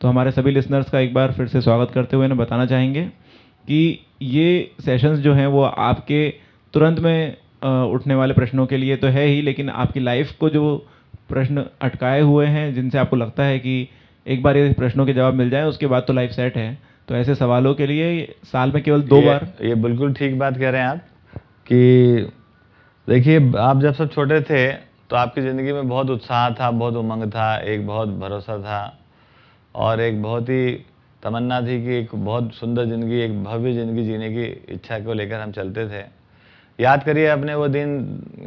तो हमारे सभी लिसनर्स का एक बार फिर से स्वागत करते हुए इन्हें बताना चाहेंगे कि ये सेशंस जो हैं वो आपके तुरंत में उठने वाले प्रश्नों के लिए तो है ही लेकिन आपकी लाइफ को जो प्रश्न अटकाए हुए हैं जिनसे आपको लगता है कि एक बार ये प्रश्नों के जवाब मिल जाए उसके बाद तो लाइफ सेट है। तो ऐसे सवालों के लिए साल में केवल दो ये- बार। ये बिल्कुल ठीक बात कह रहे हैं आप कि देखिए आप जब सब छोटे थे तो आपकी ज़िंदगी में बहुत उत्साह था बहुत उमंग था एक बहुत भरोसा था। और एक बहुत ही तमन्ना थी कि एक बहुत सुंदर ज़िंदगी, एक भव्य ज़िंदगी जीने की इच्छा को लेकर हम चलते थे। याद करिए अपने वो दिन,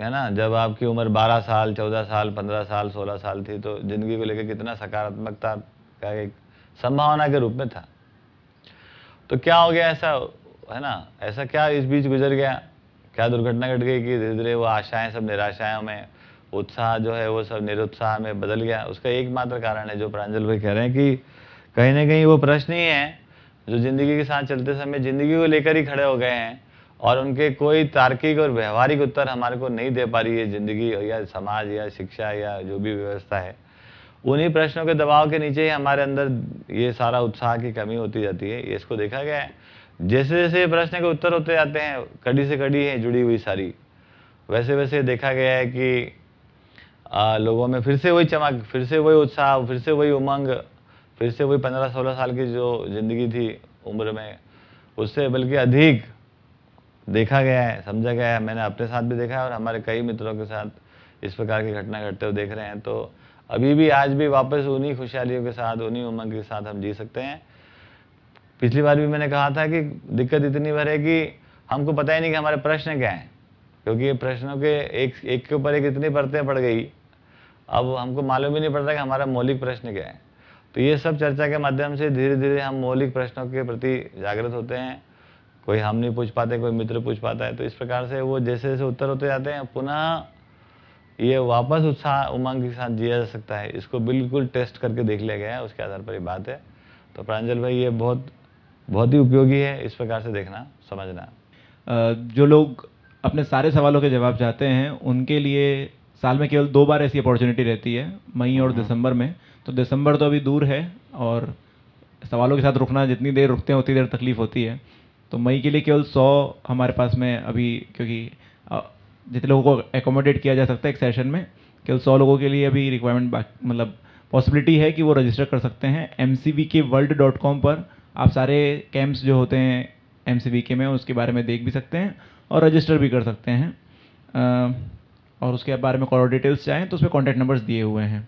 है ना, जब आपकी उम्र 12 साल 14 साल 15 साल 16 साल थी तो ज़िंदगी को लेकर कितना सकारात्मकता का एक संभावना के रूप में था। तो क्या हो गया ऐसा, है ना, ऐसा क्या इस बीच गुजर गया? क्या दुर्घटना घट गई कि धीरे धीरे वो आशाएँ सब निराशाएँ में उत्साह जो है वो सब निरुत्साह में बदल गया। उसका एकमात्र कारण है जो प्रांजल भाई कह रहे हैं कि कहीं ना कहीं वो प्रश्न ही है जो ज़िंदगी के साथ चलते समय ज़िंदगी को लेकर ही खड़े हो गए हैं और उनके कोई तार्किक और व्यवहारिक उत्तर हमारे को नहीं दे पा रही है ज़िंदगी या समाज या शिक्षा या जो भी व्यवस्था है। उन्हीं प्रश्नों के दबाव के नीचे ही हमारे अंदर ये सारा उत्साह की कमी होती जाती है। ये इसको देखा गया है। जैसे जैसे ये प्रश्न के उत्तर होते जाते हैं, कड़ी से कड़ी है, जुड़ी हुई सारी। वैसे वैसे देखा गया है कि लोगों में फिर से वही चमक, फिर से वही उत्साह, फिर से वही उमंग, फिर से वही पंद्रह सोलह साल की जो ज़िंदगी थी उम्र में, उससे बल्कि अधिक देखा गया है, समझा गया है, मैंने अपने साथ भी देखा है और हमारे कई मित्रों के साथ इस प्रकार की घटना घटते हुए देख रहे हैं। तो अभी भी, आज भी वापस उन्हीं खुशहालियों के साथ, उन्हीं उमंग के साथ हम जी सकते हैं। पिछली बार भी मैंने कहा था कि दिक्कत इतनी भर है कि हमको पता ही नहीं कि हमारे प्रश्न क्या हैं, क्योंकि ये प्रश्नों के एक एक के ऊपर एक इतनी परतें पड़ गई अब हमको मालूम ही नहीं पड़ता कि हमारा मौलिक प्रश्न क्या है। तो ये सब चर्चा के माध्यम से धीरे धीरे हम मौलिक प्रश्नों के प्रति जागृत होते हैं। कोई हम नहीं पूछ पाते, कोई मित्र पूछ पाता है तो इस प्रकार से वो जैसे जैसे उत्तर होते जाते हैं, पुनः ये वापस उत्साह उमंग के साथ जिया जा सकता है। इसको बिल्कुल टेस्ट करके देख लिया गया है, उसके आधार पर ये बात है। तो प्रांजल भाई, ये बहुत बहुत ही उपयोगी है इस प्रकार से देखना, समझना। जो लोग अपने सारे सवालों के जवाब चाहते हैं, उनके लिए साल में केवल दो बार ऐसी अपॉर्चुनिटी रहती है मई और दिसंबर में। तो दिसंबर तो अभी दूर है और सवालों के साथ रुकना जितनी देर रुकते हैं उतनी देर तकलीफ़ होती है। तो मई के लिए केवल सौ हमारे पास में अभी क्योंकि जितने लोगों को एकोमोडेट किया जा सकता है एक सेशन में केवल सौ लोगों के लिए अभी रिक्वायरमेंट मतलब पॉसिबिलिटी है कि वो रजिस्टर कर सकते हैं। एम के वर्ल्ड डॉट कॉम पर आप सारे कैंप्स जो होते हैं एम के में उसके बारे में देख भी सकते हैं और रजिस्टर भी कर सकते हैं। और उसके बारे में और डिटेल्स चाहें तो उसमें कॉन्टैक्ट नंबर्स दिए हुए हैं।